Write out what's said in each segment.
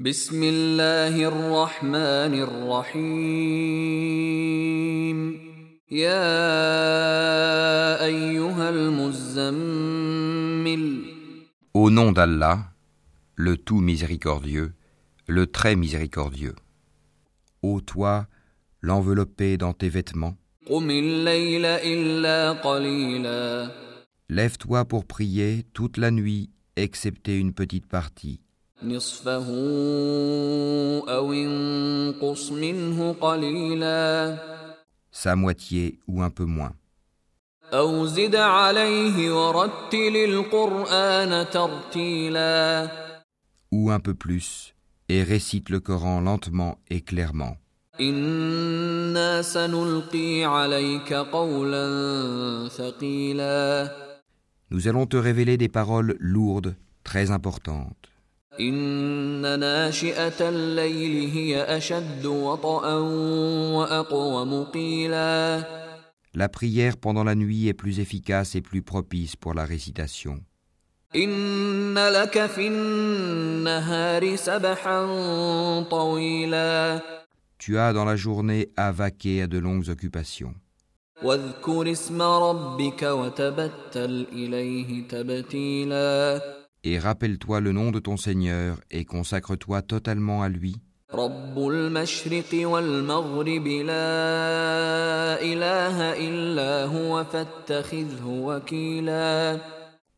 بسم الله الرحمن الرحيم يا أيها المزمل Au nom d'Allah, le tout miséricordieux, le très miséricordieux. Ô toi, l'enveloppé dans tes vêtements, قم الليل إلا قليلا lève-toi pour prier toute la nuit, excepté une petite partie. نصفه أو انقص منه قليلا sa moitié ou un peu moins. أو زد عليه ورتل القرآن ترتيلا Ou un peu plus, et récite le Coran lentement et clairement. إنا سنلقي عليك قولا ثقيلا Nous allons te révéler des paroles lourdes, très importantes. إن ناشئة الليل هي أشد وطئا وأقوم قيلا La prière pendant la nuit est plus efficace et plus propice pour la récitation. إن لك في النهار سبحا طويلا Tu as dans la journée à vaquer à de longues occupations. واذكر اسم ربك وتبتل إليه تبتيلا et rappelle-toi le nom de ton Seigneur et consacre-toi totalement à lui.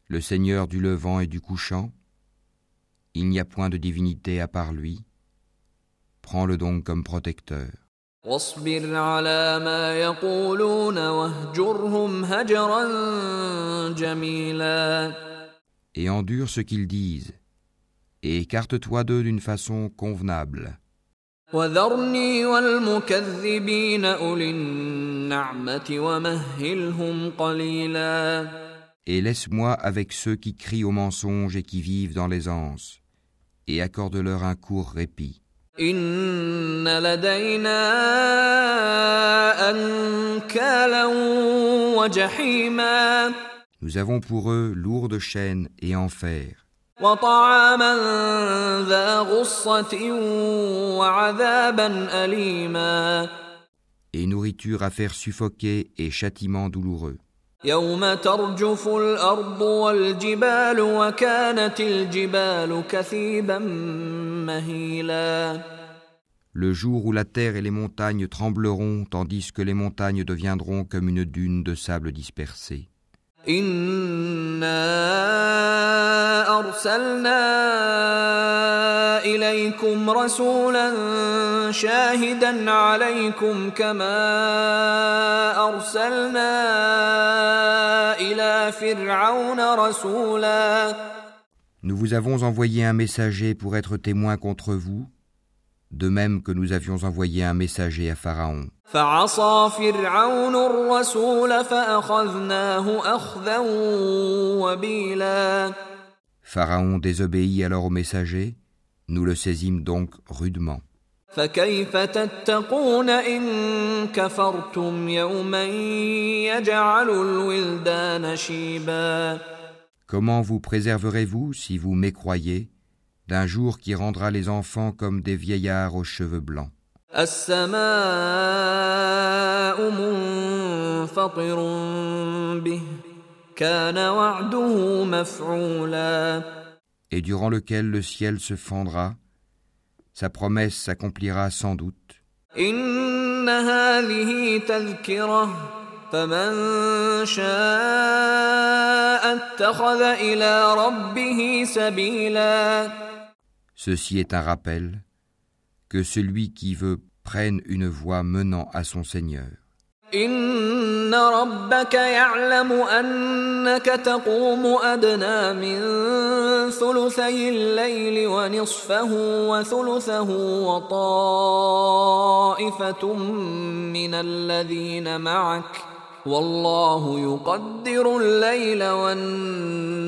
Le Seigneur du levant et du couchant, il n'y a point de divinité à part lui, prends-le donc comme protecteur et endure ce qu'ils disent, et écarte-toi d'eux d'une façon convenable, وذرني والمكذبين أولي النعمة ومهلهم قليلا et laisse-moi avec ceux qui crient au mensonge et qui vivent dans l'aisance, et accorde-leur un court répit. إن لدينا أنكالا وجحيما Nous avons pour eux lourdes chaînes et enfer. Et nourriture à faire suffoquer et châtiment douloureux. Le jour où la terre et les montagnes trembleront, tandis que les montagnes deviendront comme une dune de sable dispersée. إنا أرسلنا إليكم رسولا شاهدا عليكم كما أرسلنا إلى فرعون رسولا Nous vous avons envoyé un messager pour être témoin contre vous, de même que nous avions envoyé un messager à Pharaon. فعصى فرعون الرسول فأخذناه أخذا وبيلا Pharaon désobéit alors au messager, nous le saisîmes donc rudement. فكيف تتقون إن كفرتم يوما يجعل الولدان شيبا Comment vous préserverez-vous, si vous mécroyez, d'un jour qui rendra les enfants comme des vieillards aux cheveux blancs السماء منفطر به كان وعده مفعولا et durant lequel le ciel se fendra, sa promesse s'accomplira sans doute. إن هذه تذكرة فمن شاء اتخذ إلى ربه سبيلا Ceci est un rappel que celui qui veut prenne une voie menant à son Seigneur. إن ربك يعلم أنك تقوم أدنى من ثلثي الليل ونصفه وثلثه وطائفة من الذين معك والله يقدر الليل والنهار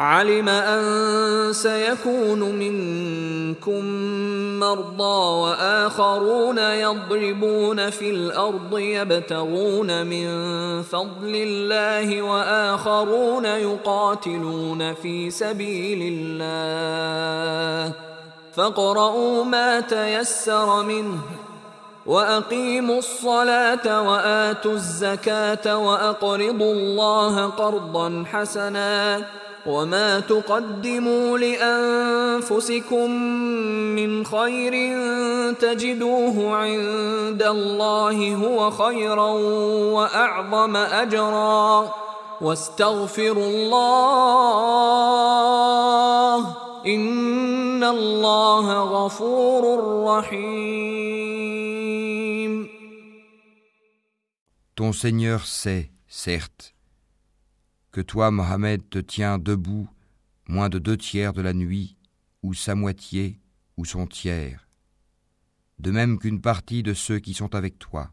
علم أن سيكون منكم مرضى وآخرون يضربون في الأرض يبتغون من فضل الله وآخرون يقاتلون في سبيل الله. فاقرؤوا ما تيسر منه وأقيموا الصلاة وآتوا الزكاة وأقرضوا الله قرضا حسنا وما تقدموا لانفسكم من خير تجدوه عند الله هو خيرا واعظم اجرا واستغفروا الله ان الله غفور رحيم Ton Seigneur sait, certes, que toi, Mohammed, te tiens debout moins de deux tiers de la nuit, ou sa moitié, ou son tiers, de même qu'une partie de ceux qui sont avec toi.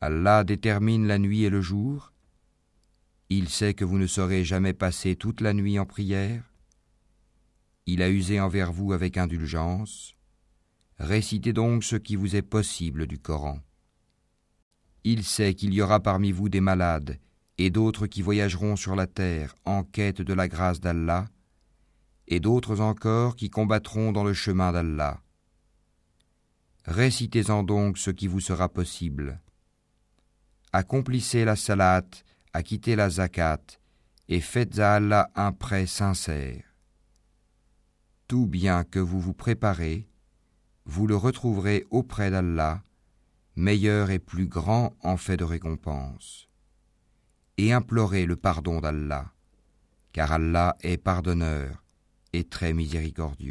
Allah détermine la nuit et le jour. Il sait que vous ne saurez jamais passer toute la nuit en prière. Il a usé envers vous avec indulgence. Récitez donc ce qui vous est possible du Coran. Il sait qu'il y aura parmi vous des malades et d'autres qui voyageront sur la terre en quête de la grâce d'Allah, et d'autres encore qui combattront dans le chemin d'Allah. Récitez-en donc ce qui vous sera possible. Accomplissez la salat, acquittez la zakat, et faites à Allah un prêt sincère. Tout bien que vous vous préparez, vous le retrouverez auprès d'Allah, meilleur et plus grand en fait de récompense et implorez le pardon d'Allah, car Allah est pardonneur et très miséricordieux.